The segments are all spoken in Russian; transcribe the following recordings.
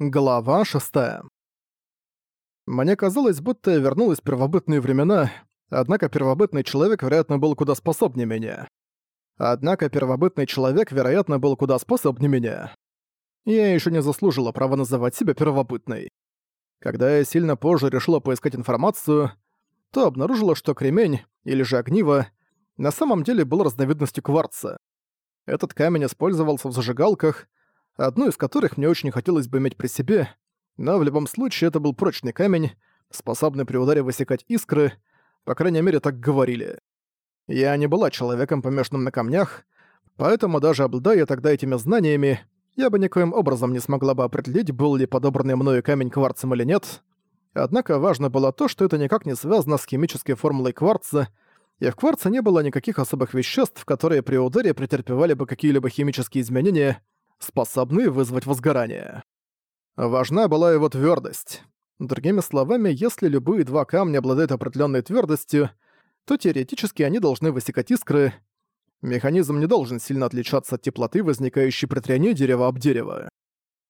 Глава 6. Мне казалось, будто я вернулась в первобытные времена, однако первобытный человек, вероятно, был куда способнее меня. Однако первобытный человек, вероятно, был куда способнее меня. Я еще не заслужила права называть себя первобытной. Когда я сильно позже решила поискать информацию, то обнаружила, что кремень, или же огниво, на самом деле был разновидностью кварца. Этот камень использовался в зажигалках, одну из которых мне очень хотелось бы иметь при себе, но в любом случае это был прочный камень, способный при ударе высекать искры, по крайней мере так говорили. Я не была человеком, помешанным на камнях, поэтому даже обладая тогда этими знаниями, я бы никоим образом не смогла бы определить, был ли подобранный мною камень кварцем или нет. Однако важно было то, что это никак не связано с химической формулой кварца, и в кварце не было никаких особых веществ, которые при ударе претерпевали бы какие-либо химические изменения, способные вызвать возгорание. Важна была его твердость. Другими словами, если любые два камня обладают определенной твердостью, то теоретически они должны высекать искры. Механизм не должен сильно отличаться от теплоты, возникающей при трении дерева об дерево.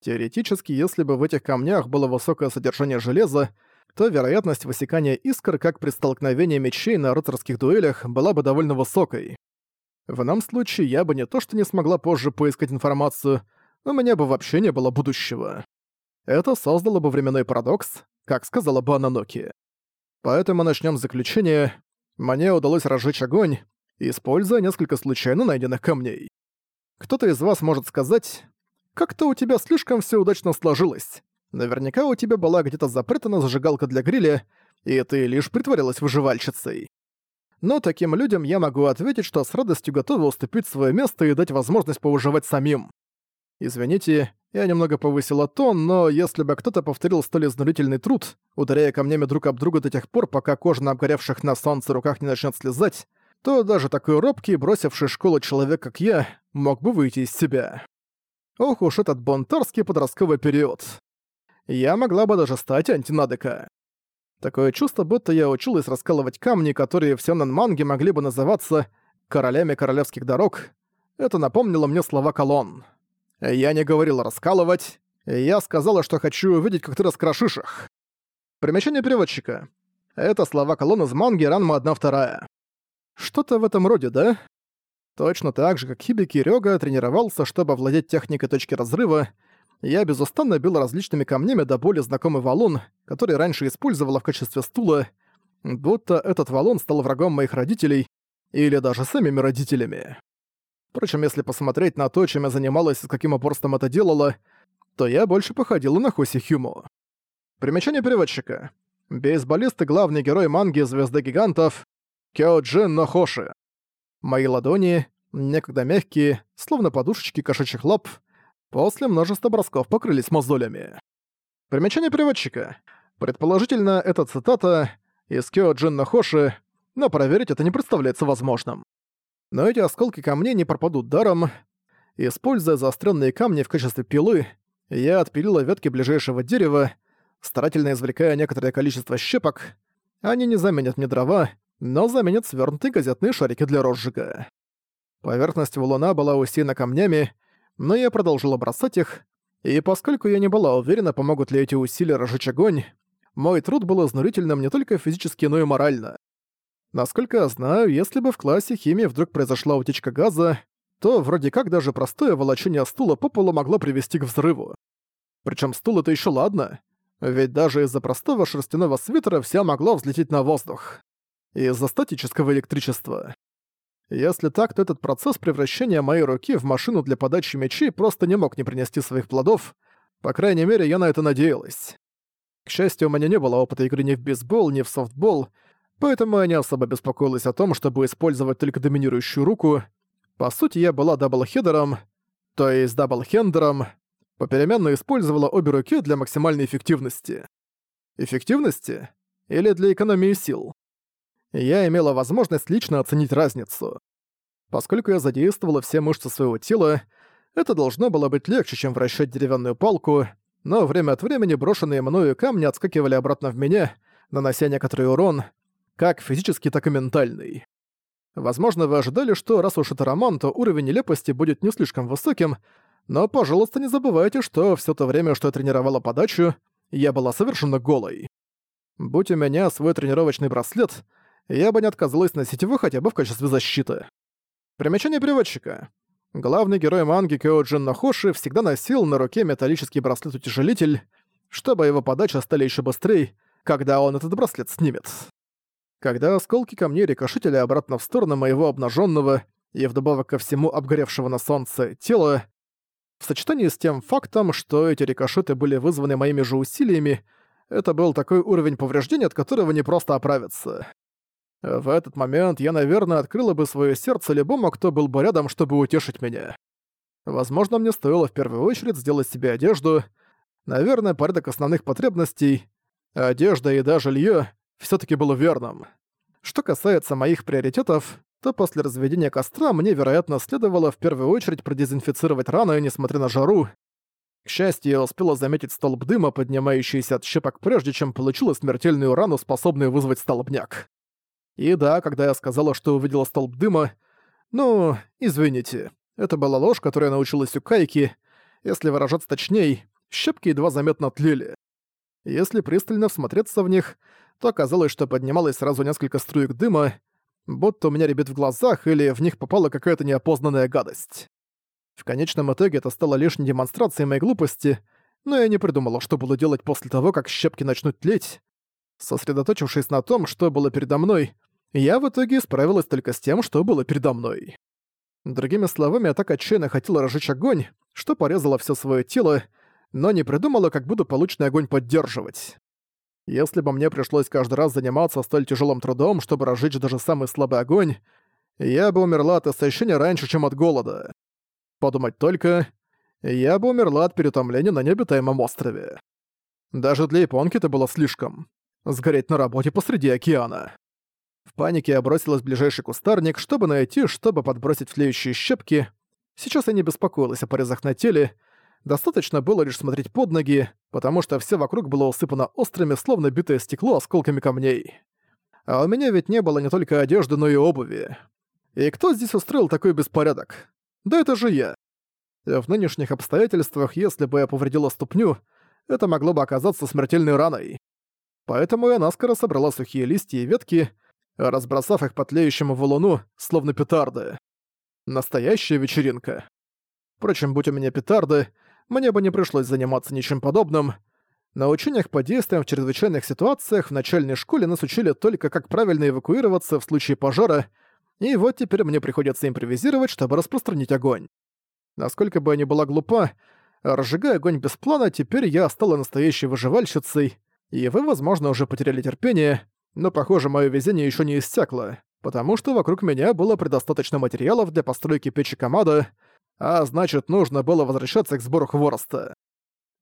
Теоретически, если бы в этих камнях было высокое содержание железа, то вероятность высекания искр, как при столкновении мечей на рыцарских дуэлях, была бы довольно высокой. В ином случае я бы не то что не смогла позже поискать информацию, у меня бы вообще не было будущего. Это создало бы временной парадокс, как сказала бы Ананоки. Поэтому начнем с заключения. Мне удалось разжечь огонь, используя несколько случайно найденных камней. Кто-то из вас может сказать, «Как-то у тебя слишком все удачно сложилось. Наверняка у тебя была где-то запрятана зажигалка для гриля, и ты лишь притворилась выживальщицей». Но таким людям я могу ответить, что с радостью готова уступить свое место и дать возможность повыживать самим. Извините, я немного повысила тон, но если бы кто-то повторил столь изнурительный труд, ударяя камнями друг об друга до тех пор, пока кожа на обгоревших на солнце руках не начнет слезать, то даже такой робкий, бросивший школу человек, как я, мог бы выйти из себя. Ох уж этот бонтарский подростковый период. Я могла бы даже стать антинадека. Такое чувство, будто я училась раскалывать камни, которые в сёнэн манге могли бы называться «королями королевских дорог». Это напомнило мне слова колонн. Я не говорила раскалывать. Я сказала, что хочу увидеть, как ты раскрошишь их. Примечание переводчика. Это слова колонн из манги Ранма 1-2. Что-то в этом роде, да? Точно так же, как Хибики Рёга тренировался, чтобы овладеть техникой точки разрыва, я безустанно бил различными камнями до боли знакомый валун, который раньше использовала в качестве стула, будто этот валун стал врагом моих родителей или даже самими родителями. Впрочем, если посмотреть на то, чем я занималась и с каким упорством это делала, то я больше походила на Хоси Хюму. Примечание переводчика. Бейсболист и главный герой манги «Звезда гигантов» Кёо Джин Нохоши. Мои ладони, некогда мягкие, словно подушечки кошачьих лап, После множества бросков покрылись мозолями. Примечание переводчика. Предположительно, это цитата из Кё Джинна Хоши, но проверить это не представляется возможным. Но эти осколки камней не пропадут даром. Используя заостренные камни в качестве пилы, я отпилила ветки ближайшего дерева, старательно извлекая некоторое количество щепок. Они не заменят мне дрова, но заменят свернутые газетные шарики для розжига. Поверхность валуна была усеяна камнями, но я продолжила бросать их, и поскольку я не была уверена, помогут ли эти усилия разжечь огонь, мой труд был изнурительным не только физически, но и морально. Насколько я знаю, если бы в классе химии вдруг произошла утечка газа, то вроде как даже простое волочение стула по полу могло привести к взрыву. Причем стул это еще ладно, ведь даже из-за простого шерстяного свитера вся могла взлететь на воздух. Из-за статического электричества. Если так, то этот процесс превращения моей руки в машину для подачи мячей просто не мог не принести своих плодов. По крайней мере, я на это надеялась. К счастью, у меня не было опыта игры ни в бейсбол, ни в софтбол, поэтому я не особо беспокоилась о том, чтобы использовать только доминирующую руку. По сути, я была double-header ом, то есть double-hander ом, попеременно использовала обе руки для максимальной эффективности. Эффективности? Или для экономии сил? Я имела возможность лично оценить разницу. Поскольку я задействовала все мышцы своего тела, это должно было быть легче, чем вращать деревянную палку, но время от времени брошенные мною камни отскакивали обратно в меня, нанося некоторый урон, как физический, так и ментальный. Возможно, вы ожидали, что раз уж это роман, то уровень нелепости будет не слишком высоким, но, пожалуйста, не забывайте, что все то время, что я тренировала подачу, я была совершенно голой. Будь у меня свой тренировочный браслет, я бы не отказалась носить его хотя бы в качестве защиты. Примечание переводчика. Главный герой манги Кёджин Нахоши всегда носил на руке металлический браслет-утяжелитель, чтобы его подача стали еще быстрее, когда он этот браслет снимет. Когда осколки камней рикошетили обратно в сторону моего обнаженного и вдобавок ко всему обгоревшего на солнце тела, в сочетании с тем фактом, что эти рикошеты были вызваны моими же усилиями, это был такой уровень повреждения, от которого не просто оправиться. В этот момент я, наверное, открыла бы свое сердце любому, кто был бы рядом, чтобы утешить меня. Возможно, мне стоило в первую очередь сделать себе одежду. Наверное, порядок основных потребностей, одежда, еда, жилье все таки было верным. Что касается моих приоритетов, то после разведения костра мне, вероятно, следовало в первую очередь продезинфицировать раны, несмотря на жару. К счастью, я успела заметить столб дыма, поднимающийся от щепок, прежде чем получила смертельную рану, способную вызвать столбняк. И да, когда я сказала, что увидела столб дыма, ну, извините, это была ложь, которую я научилась у Кайки. Если выражаться точней, щепки едва заметно тлели. Если пристально всмотреться в них, то оказалось, что поднималось сразу несколько струек дыма, будто у меня ребят в глазах или в них попала какая-то неопознанная гадость. В конечном итоге это стало лишней демонстрацией моей глупости, но я не придумала, что буду делать после того, как щепки начнут тлеть. Сосредоточившись на том, что было передо мной, я в итоге справилась только с тем, что было передо мной. Другими словами, я так отчаянно хотела разжечь огонь, что порезала все свое тело, но не придумала, как буду полученный огонь поддерживать. Если бы мне пришлось каждый раз заниматься столь тяжелым трудом, чтобы разжечь даже самый слабый огонь, я бы умерла от истощения раньше, чем от голода. Подумать только, я бы умерла от переутомления на необитаемом острове. Даже для японки это было слишком. Сгореть на работе посреди океана. В панике я бросилась в ближайший кустарник, чтобы найти, чтобы подбросить тлеющие щепки. Сейчас я не беспокоилась о порезах на теле, Достаточно было лишь смотреть под ноги, потому что все вокруг было усыпано острыми, словно битое стекло осколками камней. А у меня ведь не было не только одежды, но и обуви. И кто здесь устроил такой беспорядок? Да это же я. В нынешних обстоятельствах, если бы я повредила ступню, это могло бы оказаться смертельной раной. Поэтому я наскоро собрала сухие листья и ветки, разбросав их по тлеющему валуну, словно петарды. Настоящая вечеринка. Впрочем, будь у меня петарды, мне бы не пришлось заниматься ничем подобным. На учениях по действиям в чрезвычайных ситуациях в начальной школе нас учили только как правильно эвакуироваться в случае пожара, и вот теперь мне приходится импровизировать, чтобы распространить огонь. Насколько бы я ни была глупа, разжигая огонь без плана, теперь я стала настоящей выживальщицей, и вы, возможно, уже потеряли терпение, но, похоже, мое везение еще не иссякло, потому что вокруг меня было предостаточно материалов для постройки печи Камада, а значит, нужно было возвращаться к сбору хвороста.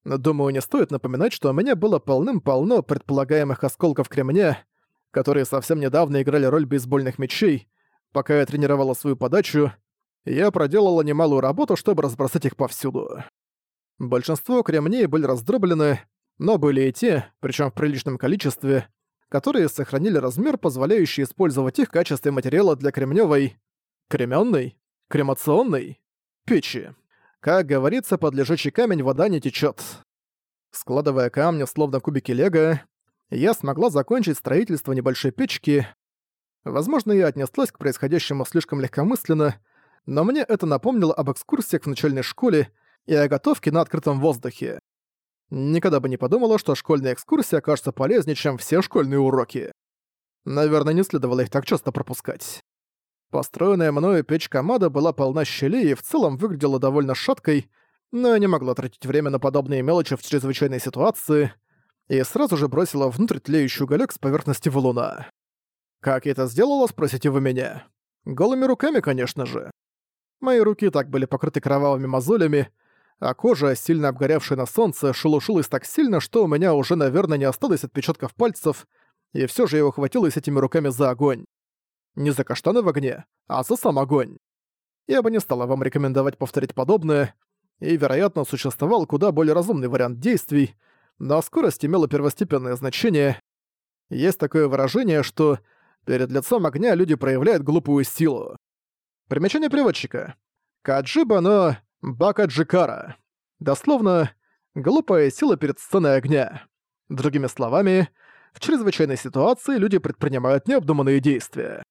Думаю, не стоит напоминать, что у меня было полным-полно предполагаемых осколков кремня, которые совсем недавно играли роль бейсбольных мячей. Пока я тренировала свою подачу, я проделала немалую работу, чтобы разбросать их повсюду. Большинство кремней были раздроблены, но были и те, причем в приличном количестве, которые сохранили размер, позволяющий использовать их в качестве материала для кремневой, кремённой, кремационной, печи. Как говорится, под лежачий камень вода не течет. Складывая камни, словно кубики лего, я смогла закончить строительство небольшой печки. Возможно, я отнеслась к происходящему слишком легкомысленно, но мне это напомнило об экскурсиях в начальной школе и о готовке на открытом воздухе. Никогда бы не подумала, что школьная экскурсия окажется полезнее, чем все школьные уроки. Наверное, не следовало их так часто пропускать. Построенная мною печь Камада была полна щелей и в целом выглядела довольно шаткой, но я не могла тратить время на подобные мелочи в чрезвычайной ситуации и сразу же бросила внутрь тлеющий уголек с поверхности валуна. Как я это сделала, спросите вы меня? Голыми руками, конечно же. Мои руки так были покрыты кровавыми мозолями, а кожа, сильно обгоревшая на солнце, шелушилась так сильно, что у меня уже, наверное, не осталось отпечатков пальцев, и все же я ухватилась этими руками за огонь. Не за каштаны в огне, а за сам огонь. Я бы не стала вам рекомендовать повторить подобное, и, вероятно, существовал куда более разумный вариант действий, но скорость имела первостепенное значение. Есть такое выражение, что перед лицом огня люди проявляют глупую силу. Примечание приводчика. Каджиба, но Бака Джикара. Дословно, глупая сила перед сценой огня. Другими словами, в чрезвычайной ситуации люди предпринимают необдуманные действия.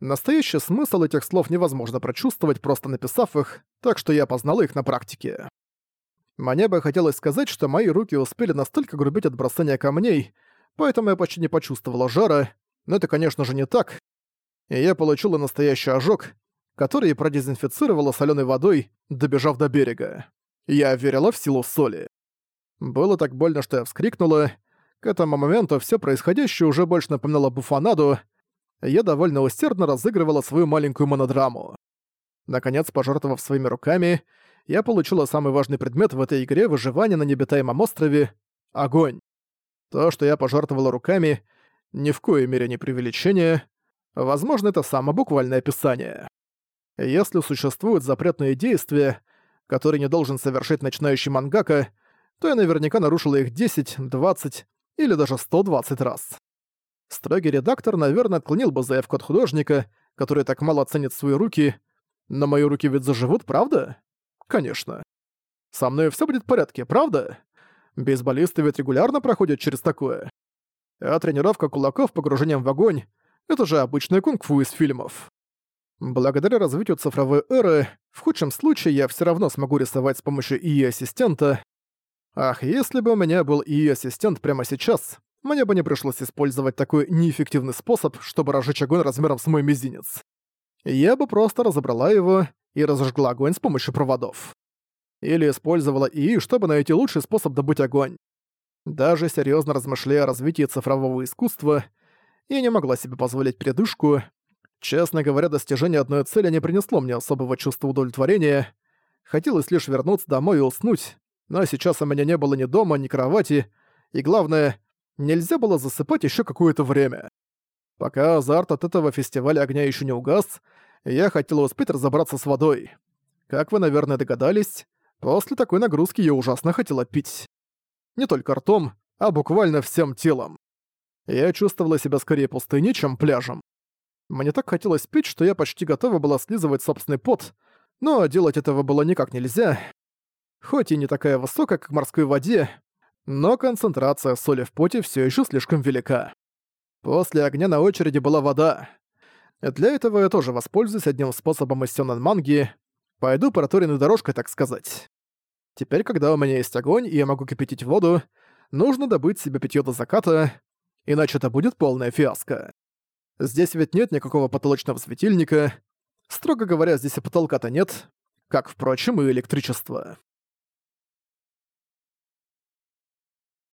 Настоящий смысл этих слов невозможно прочувствовать, просто написав их, так что я познал их на практике. Мне бы хотелось сказать, что мои руки успели настолько грубить от бросания камней, поэтому я почти не почувствовала жара, но это, конечно же, не так. И я получила настоящий ожог, который продезинфицировала соленой водой, добежав до берега. Я верила в силу соли. Было так больно, что я вскрикнула. К этому моменту все происходящее уже больше напоминало буфанаду. Я довольно усердно разыгрывала свою маленькую монодраму. Наконец, пожертвовав своими руками, я получила самый важный предмет в этой игре выживания на необитаемом острове — огонь. То, что я пожертвовала руками, ни в коей мере не преувеличение. Возможно, это самое буквальное описание. Если существуют запретные действия, которые не должен совершить начинающий мангака, то я наверняка нарушила их 10, 20 или даже 120 раз. Строгий редактор, наверное, отклонил бы заявку от художника, который так мало ценит свои руки, но мои руки ведь заживут, правда? Конечно. Со мной все будет в порядке, правда? Бейсболисты ведь регулярно проходят через такое. А тренировка кулаков погружением в огонь — это же обычный кунг-фу из фильмов. Благодаря развитию цифровой эры, в худшем случае я все равно смогу рисовать с помощью ИИ-ассистента. Ах, если бы у меня был ИИ-ассистент прямо сейчас, мне бы не пришлось использовать такой неэффективный способ, чтобы разжечь огонь размером с мой мизинец. Я бы просто разобрала его и разожгла огонь с помощью проводов. Или использовала ИИ, чтобы найти лучший способ добыть огонь. Даже серьезно размышляя о развитии цифрового искусства, я не могла себе позволить передышку. Честно говоря, достижение одной цели не принесло мне особого чувства удовлетворения. Хотелось лишь вернуться домой и уснуть, но сейчас у меня не было ни дома, ни кровати, и главное, нельзя было засыпать еще какое-то время. Пока азарт от этого фестиваля огня еще не угас, я хотела успеть разобраться с водой. Как вы, наверное, догадались, после такой нагрузки я ужасно хотела пить. Не только ртом, а буквально всем телом. Я чувствовала себя скорее пустыней, чем пляжем. Мне так хотелось пить, что я почти готова была слизывать собственный пот, но делать этого было никак нельзя. Хоть и не такая высокая, как в морской воде, но концентрация соли в поте все еще слишком велика. После огня на очереди была вода. Для этого я тоже воспользуюсь одним способом из сёнэн манги. Пойду проторенной дорожкой, так сказать. Теперь, когда у меня есть огонь и я могу кипятить воду, нужно добыть себе питьё до заката, иначе это будет полная фиаско. Здесь ведь нет никакого потолочного светильника. Строго говоря, здесь и потолка-то нет, как, впрочем, и электричества.